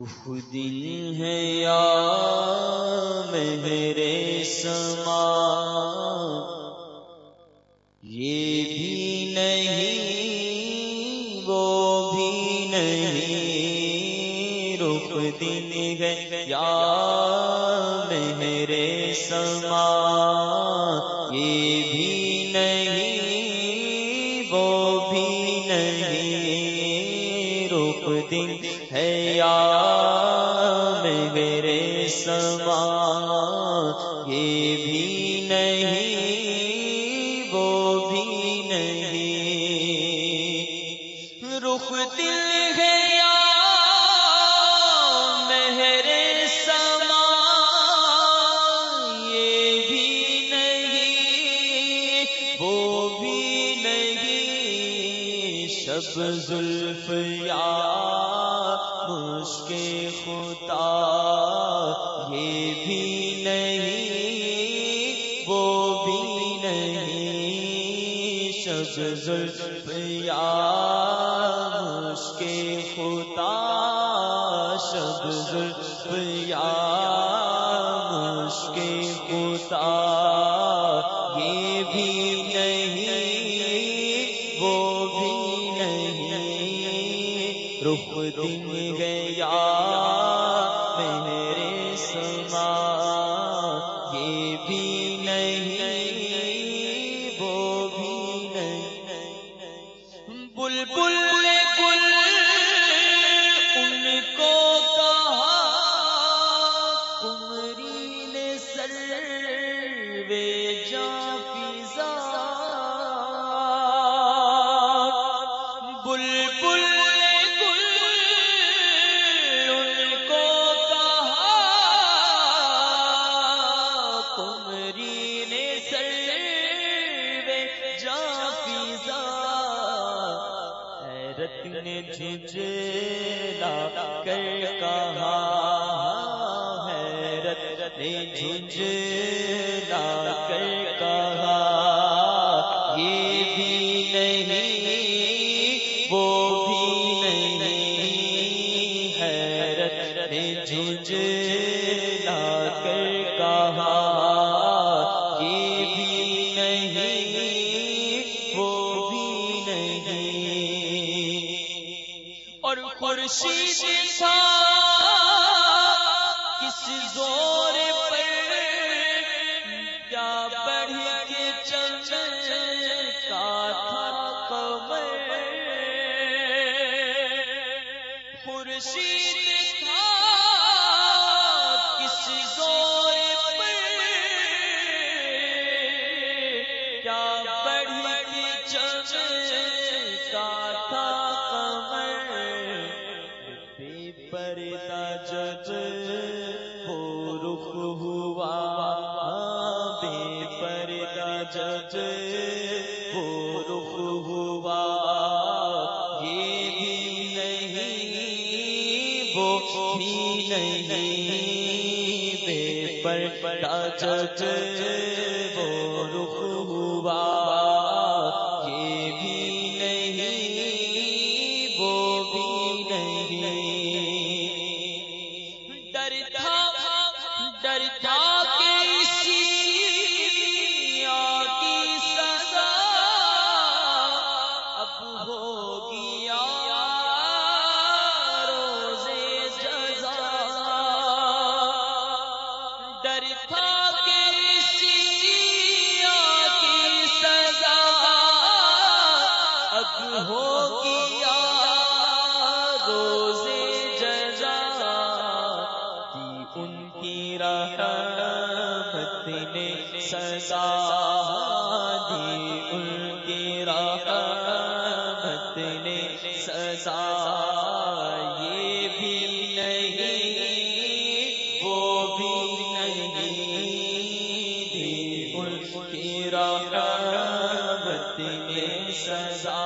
دل ہے یا میرے سما؟ یہ بھی نہیں، وہ بھی نہیں۔ رخ دل ہے یا میرے سما؟ یہ شب زلف یا مشک خدا، یہ بھی نہیں، وہ بھی نہیں۔ شب زلف یا مشک خدا، شب زلف یا میرے یہ بھی نہیں، وہ بھی نہیں۔ بل بل گل ان کو کہا کمری نے سر وے جا فضا۔ بل حیرت نے جھجلا کر کہا حیرت نے جھجلا کر کہا یہ بھی نہیں، وہ بھی نہیں حیرت نے جھجلا سے وہ رخ ہوا یہ بھی نہیں وہ بھی نہیں۔ بے پر جج کی رحمت نے سزا دی، ان کی رحمت نے سزا یہ بھی نہیں، وہ بھی نہیں۔ دی، ان کی رحمت نے سزا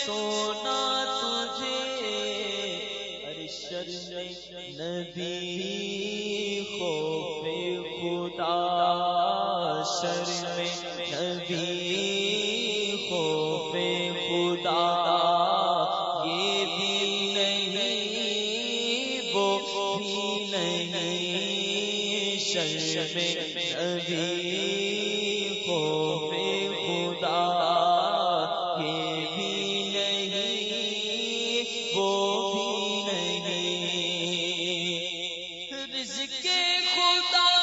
سونا تجھے ارشد نبی خوف خدا شرم نبی خوف خدا، یہ بھی نہیں، وہ بھی نہیں شرم نبی رزق خدا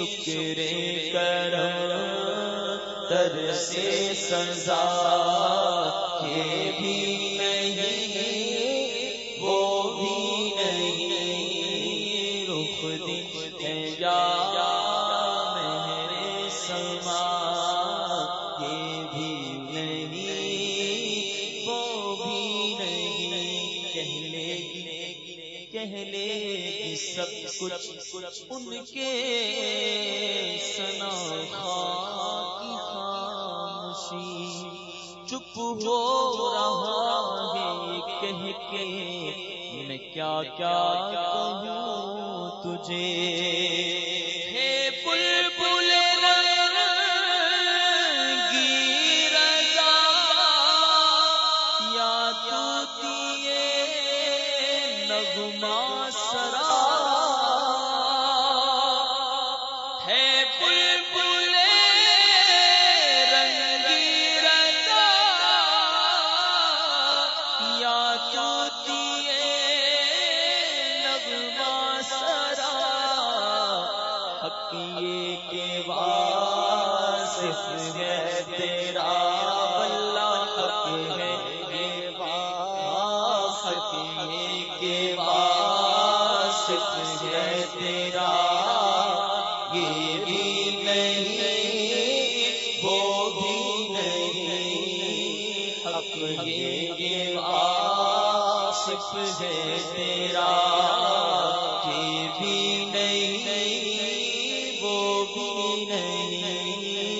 شکر کرم، تر سے سزا یہ بھی نہیں، وہ بھی نہیں۔ رخ دیا میرے سما کچھ ان کے سنا خاموشی چپ ہو رہا ہے کہہ کے، میں کیا کیا کہوں تجھے؟ تیرا، یہ بھی نہیں، وہ بھی نہیں۔ حق یہ کہ آصف ہے تیرا، یہ بھی نہیں، وہ بھی نہیں۔